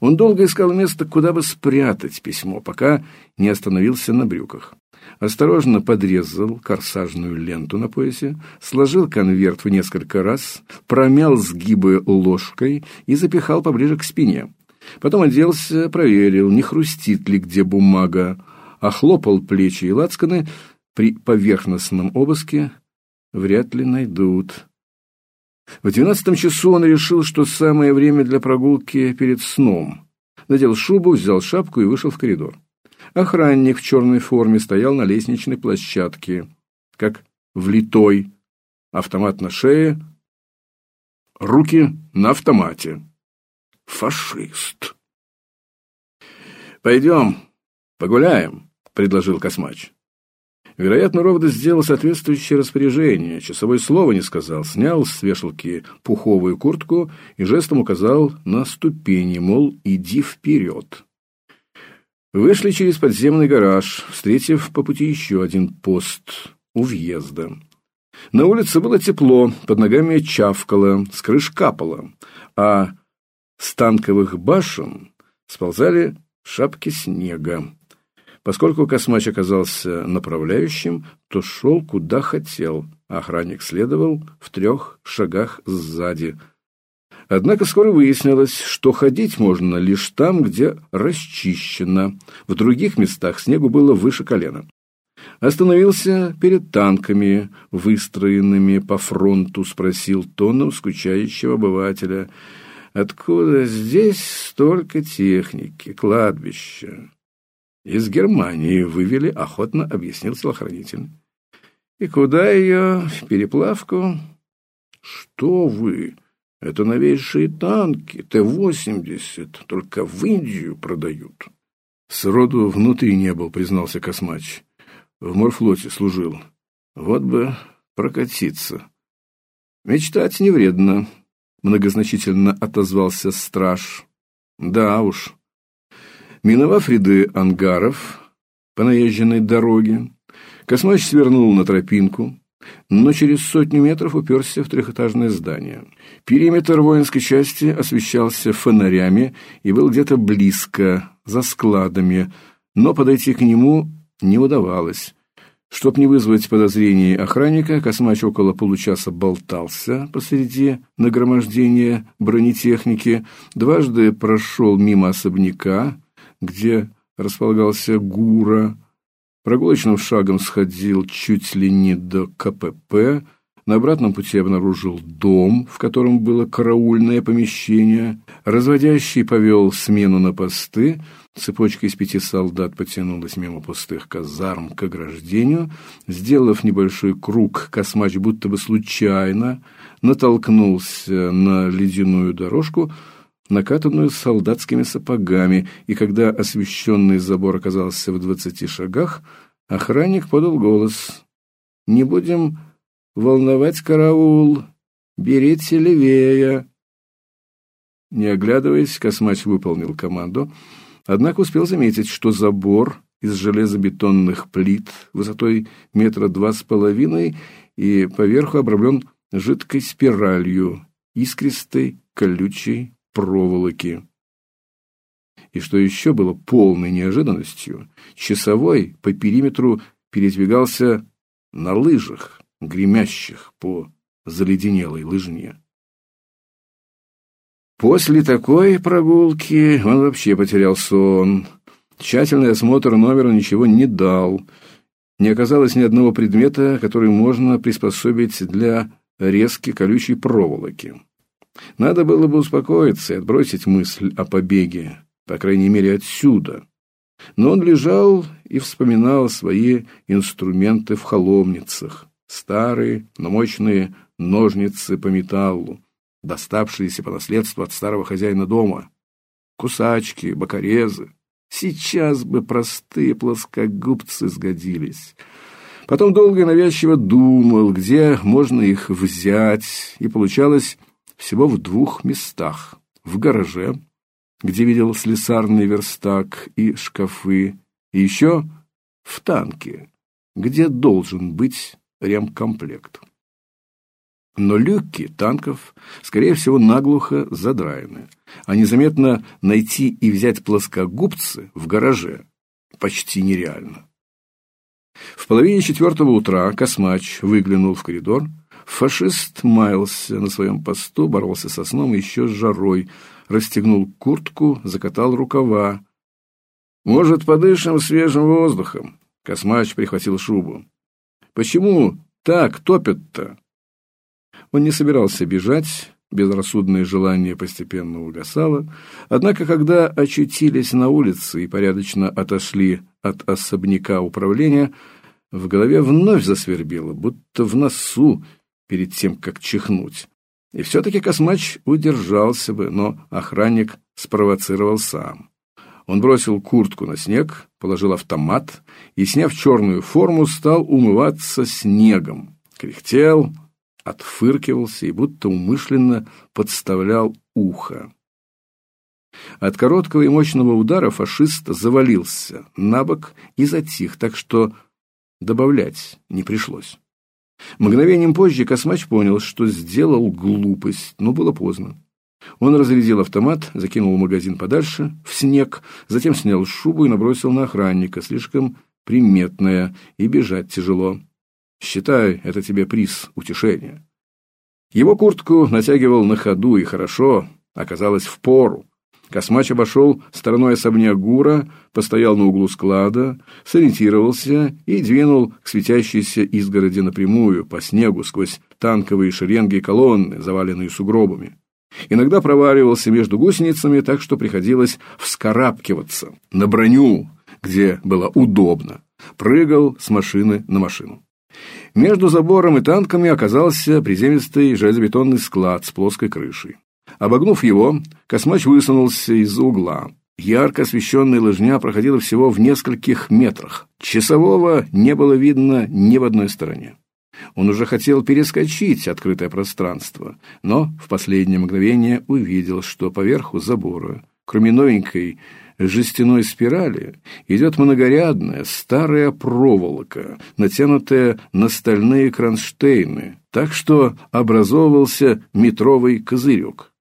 Он долго искал место, куда бы спрятать письмо, пока не остановился на брюках. Осторожно подрезал корсажную ленту на поясе, сложил конверт в несколько раз, промял сгибы ложкой и запихал поближе к спине. Потом оделся, проверил, не хрустит ли где бумага, охлопал плечи и лацканы. При поверхностном обыске вряд ли найдут. В двенадцатом часу он решил, что самое время для прогулки перед сном. Надел шубу, взял шапку и вышел в коридор. Охранник в черной форме стоял на лестничной площадке, как влитой, автомат на шее, руки на автомате. Фашист. «Пойдем, погуляем», — предложил Космач. Вероятно, Ровда сделал соответствующее распоряжение. Часовой слова не сказал, снял с вешалки пуховую куртку и жестом указал на ступени, мол, иди вперед. Вышли через подземный гараж, встретив по пути еще один пост у въезда. На улице было тепло, под ногами чавкало, с крыш капало, а с танковых башен сползали шапки снега. Поскольку Космач оказался направляющим, то шел куда хотел, а охранник следовал в трех шагах сзади. Однако скоро выяснилось, что ходить можно лишь там, где расчищено. В других местах снегу было выше колена. Остановился перед танками, выстроенными по фронту, спросил тоном скучающего обывателя, «Откуда здесь столько техники, кладбища?» Из Германии вывели, охотно объяснил телохранитель. И куда ее? В переплавку? Что вы? Это новейшие танки, Т-80, только в Индию продают. Сроду внутри не был, признался Космач. В морфлоте служил. Вот бы прокатиться. Мечтать не вредно, многозначительно отозвался страж. Да уж, Миновав ряды ангаров по наезженной дороге, Космач свернул на тропинку, но через сотню метров уперся в трехэтажное здание. Периметр воинской части освещался фонарями и был где-то близко, за складами, но подойти к нему не удавалось. Чтоб не вызвать подозрений охранника, Космач около получаса болтался посреди нагромождения бронетехники, дважды прошел мимо особняка, где располагался Гура, прогулочным шагом сходил чуть ли не до КПП, на обратном пути обнаружил дом, в котором было караульное помещение. Разводящий повел смену на посты. Цепочка из пяти солдат потянулась мимо пустых казарм к ограждению. Сделав небольшой круг, космач будто бы случайно натолкнулся на ледяную дорожку – накатанную солдатскими сапогами, и когда освещенный забор оказался в двадцати шагах, охранник подал голос. «Не будем волновать караул, берите левее». Не оглядываясь, Космач выполнил команду, однако успел заметить, что забор из железобетонных плит высотой метра два с половиной и поверху обрамлен жидкой спиралью, искристой, колючей, проволоки. И что еще было полной неожиданностью, часовой по периметру передвигался на лыжах, гремящих по заледенелой лыжне. После такой прогулки он вообще потерял сон. Тщательный осмотр номера ничего не дал. Не оказалось ни одного предмета, который можно приспособить для резки колючей проволоки. Надо было бы успокоиться и отбросить мысль о побеге, по крайней мере отсюда. Но он лежал и вспоминал свои инструменты в холомницах, старые, но мощные ножницы по металлу, доставшиеся по наследству от старого хозяина дома, кусачки, бокорезы. Сейчас бы простые плоскогубцы сгодились. Потом долго и навязчиво думал, где можно их взять, и получалось всего в двух местах. В гараже, где видел слесарный верстак и шкафы, и еще в танке, где должен быть ремкомплект. Но люки танков, скорее всего, наглухо задраены. А незаметно найти и взять плоскогубцы в гараже почти нереально. В половине четвертого утра Космач выглянул в коридор. Фашист маялся на своем посту, боролся со сном и еще с жарой, расстегнул куртку, закатал рукава. «Может, подышим свежим воздухом?» Космач прихватил шубу. «Почему так топят-то?» Он не собирался бежать, безрассудное желание постепенно угасало, однако когда очутились на улице и порядочно отошли от особняка управления, в голове вновь засвербело, будто в носу перед тем, как чихнуть. И все-таки Космач удержался бы, но охранник спровоцировал сам. Он бросил куртку на снег, положил автомат и, сняв черную форму, стал умываться снегом. Кряхтел, отфыркивался и будто умышленно подставлял ухо. От короткого и мощного удара фашист завалился на бок и затих, так что добавлять не пришлось. Мгновением позже Космач понял, что сделал глупость, но было поздно. Он разрядил автомат, закинул магазин подальше, в снег, затем снял шубу и набросил на охранника, слишком приметная, и бежать тяжело. Считай, это тебе приз, утешение. Его куртку натягивал на ходу, и хорошо, оказалось в пору. Космач обошел стороной особняк Гура, постоял на углу склада, сориентировался и двинул к светящейся изгороди напрямую, по снегу, сквозь танковые шеренги и колонны, заваленные сугробами. Иногда проваливался между гусеницами, так что приходилось вскарабкиваться на броню, где было удобно. Прыгал с машины на машину. Между забором и танками оказался приземистый железобетонный склад с плоской крышей. Обогнув его, Космач высунулся из-за угла. Ярко освещенная лыжня проходила всего в нескольких метрах. Часового не было видно ни в одной стороне. Он уже хотел перескочить открытое пространство, но в последнее мгновение увидел, что поверху забора, кроме новенькой жестяной спирали, идет многорядная старая проволока, натянутая на стальные кронштейны, так что образовывался метровый козырек.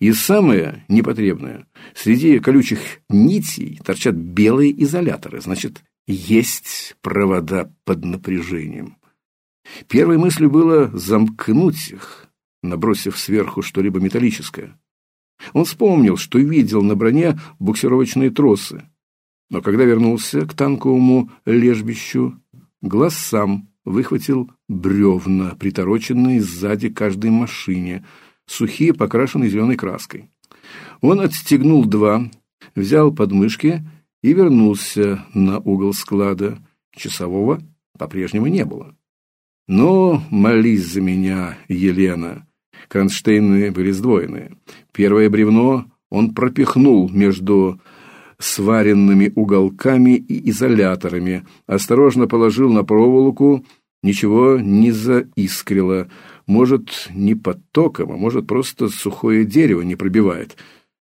И самое непотребное, среди колючих нитей торчат белые изоляторы, значит, есть провода под напряжением. Первой мыслью было замкнуть их, набросив сверху что-либо металлическое. Он вспомнил, что видел на броне буксировочные тросы, но когда вернулся к танковому лежбищу, глаз сам выхватил бревна, притороченные сзади каждой машине, сухие, покрашенные зеленой краской. Он отстегнул два, взял подмышки и вернулся на угол склада. Часового по-прежнему не было. Но молись за меня, Елена. Кронштейны были сдвоены. Первое бревно он пропихнул между сваренными уголками и изоляторами, осторожно положил на проволоку, ничего не заискрило. Может, не под током, а может, просто сухое дерево не пробивает.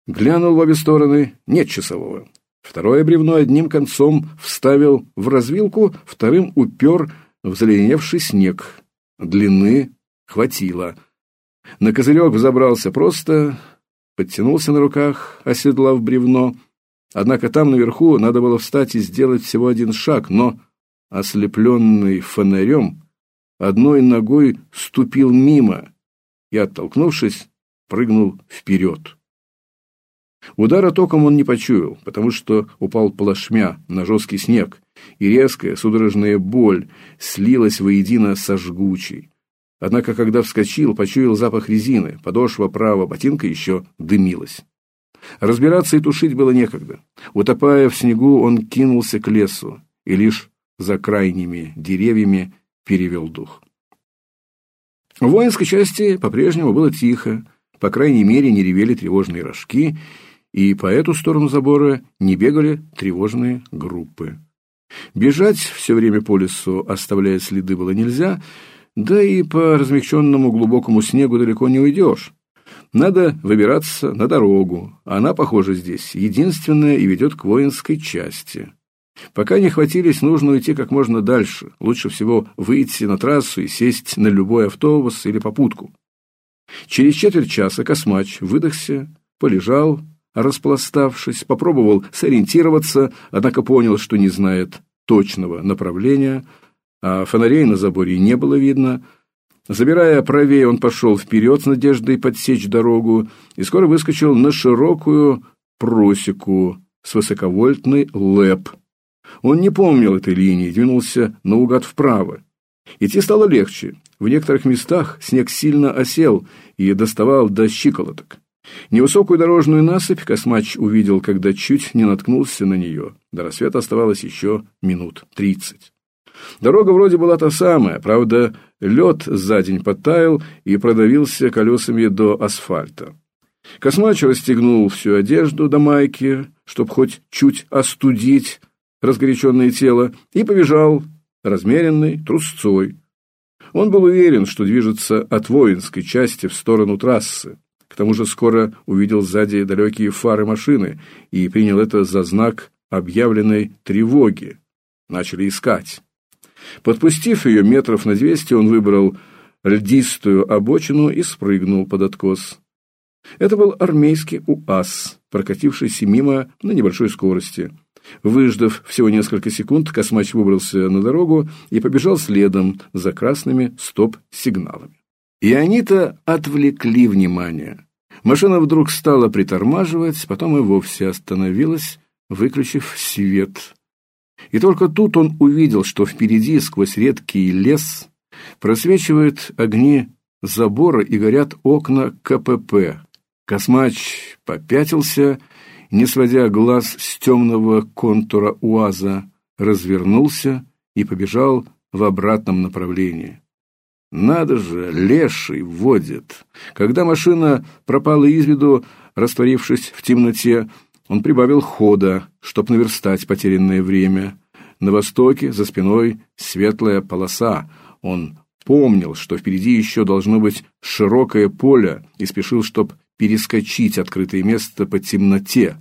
Глянул в обе стороны, нет часового. Второе бревно одним концом вставил в развилку, вторым упер в заледеневший снег. Длины хватило. На козырек взобрался просто, подтянулся на руках, оседлав бревно. Однако там наверху надо было встать и сделать всего один шаг, но, ослепленный фонарем, одной ногой ступил мимо и, оттолкнувшись, прыгнул вперед. Удара током он не почуял, потому что упал плашмя на жесткий снег, и резкая судорожная боль слилась воедино со жгучей. Однако, когда вскочил, почуял запах резины, подошва правого ботинка еще дымилась. Разбираться и тушить было некогда. Утопая в снегу, он кинулся к лесу и лишь за крайними деревьями перевел дух. В воинской части по-прежнему было тихо, по крайней мере, не ревели тревожные рожки, и по эту сторону забора не бегали тревожные группы. Бежать все время по лесу, оставляя следы, было нельзя, да и по размягченному глубокому снегу далеко не уйдешь. Надо выбираться на дорогу. Она, похоже, здесь единственная и ведет к воинской части. Пока не хватились, нужно уйти как можно дальше. Лучше всего выйти на трассу и сесть на любой автобус или попутку. Через четверть часа Космач выдохся, полежал, распластавшись, попробовал сориентироваться, однако понял, что не знает точного направления, а фонарей на заборе не было видно. Забирая правее, он пошел вперед с надеждой подсечь дорогу и скоро выскочил на широкую просеку с высоковольтной ЛЭП. Он не помнил этой линии, двинулся наугад вправо. Идти стало легче. В некоторых местах снег сильно осел и доставал до щиколоток. Невысокую дорожную насыпь Космач увидел, когда чуть не наткнулся на нее. До рассвета оставалось еще минут тридцать. Дорога вроде была та самая, правда, лед за день подтаял и продавился колесами до асфальта. Космач расстегнул всю одежду до майки, чтобы хоть чуть остудить разгоряченное тело, и побежал размеренной трусцой. Он был уверен, что движется от воинской части в сторону трассы. К тому же скоро увидел сзади далекие фары машины и принял это за знак объявленной тревоги. Начали искать. Подпустив ее метров на двести, он выбрал льдистую обочину и спрыгнул под откос. Это был армейский УАЗ, прокатившийся мимо на небольшой скорости. Выждав всего несколько секунд, Космач выбрался на дорогу и побежал следом за красными стоп-сигналами. И они-то отвлекли внимание. Машина вдруг стала притормаживать, потом и вовсе остановилась, выключив свет. И только тут он увидел, что впереди, сквозь редкий лес, просвечивают огни забора и горят окна КПП. Космач попятился, не сводя глаз с темного контура УАЗа, развернулся и побежал в обратном направлении. Надо же, леший водит. Когда машина пропала из виду, растворившись в темноте, он прибавил хода, чтоб наверстать потерянное время. На востоке за спиной светлая полоса. Он помнил, что впереди еще должно быть широкое поле, и спешил, чтоб перескочить открытое место по темноте.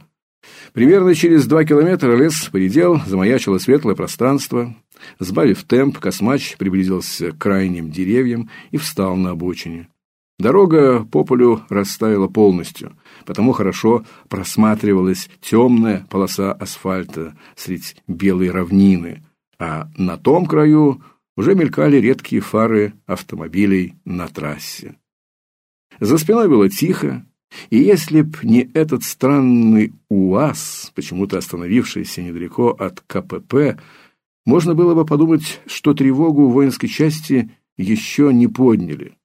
Примерно через два километра лес поредел, замаячило светлое пространство. Сбавив темп, космач приблизился к крайним деревьям и встал на обочине. Дорога по полю растаяла полностью, потому хорошо просматривалась темная полоса асфальта средь белой равнины, а на том краю уже мелькали редкие фары автомобилей на трассе. За спиной было тихо, и если б не этот странный УАЗ, почему-то остановившийся недалеко от КПП, можно было бы подумать, что тревогу воинской части еще не подняли.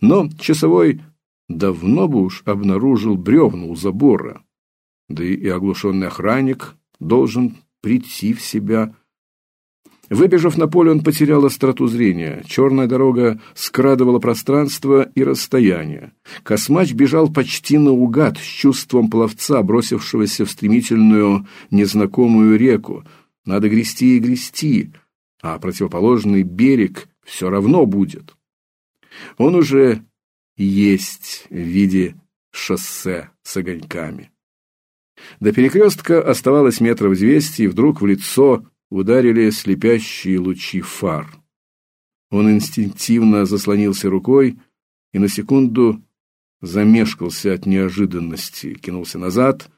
Но часовой давно бы уж обнаружил бревна у забора, да и оглушенный охранник должен прийти в себя Выбежав на поле, он потерял остроту зрения. Черная дорога скрадывала пространство и расстояние. Космач бежал почти наугад, с чувством пловца, бросившегося в стремительную незнакомую реку. Надо грести и грести, а противоположный берег все равно будет. Он уже есть в виде шоссе с огоньками. До перекрестка оставалось метров двести, и вдруг в лицо ударили слепящие лучи фар. Он инстинктивно заслонился рукой и на секунду замешкался от неожиданности, кинулся назад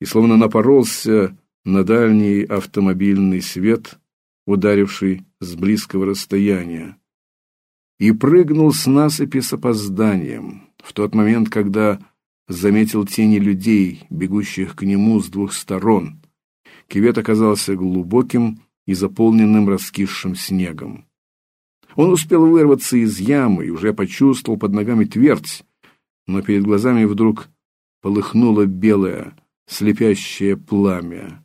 и словно напоролся на дальний автомобильный свет, ударивший с близкого расстояния, и прыгнул с насыпи с опозданием, в тот момент, когда заметил тени людей, бегущих к нему с двух сторон. Кювет оказался глубоким и заполненным раскисшим снегом. Он успел вырваться из ямы и уже почувствовал под ногами твердь, но перед глазами вдруг полыхнуло белое, слепящее пламя,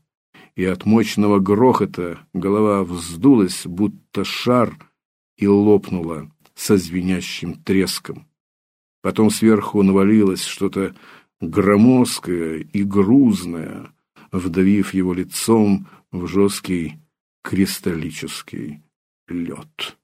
и от мощного грохота голова вздулась, будто шар, и лопнула со звенящим треском. Потом сверху навалилось что-то громоздкое и грузное, вдавив его лицом в жесткий кристаллический лед.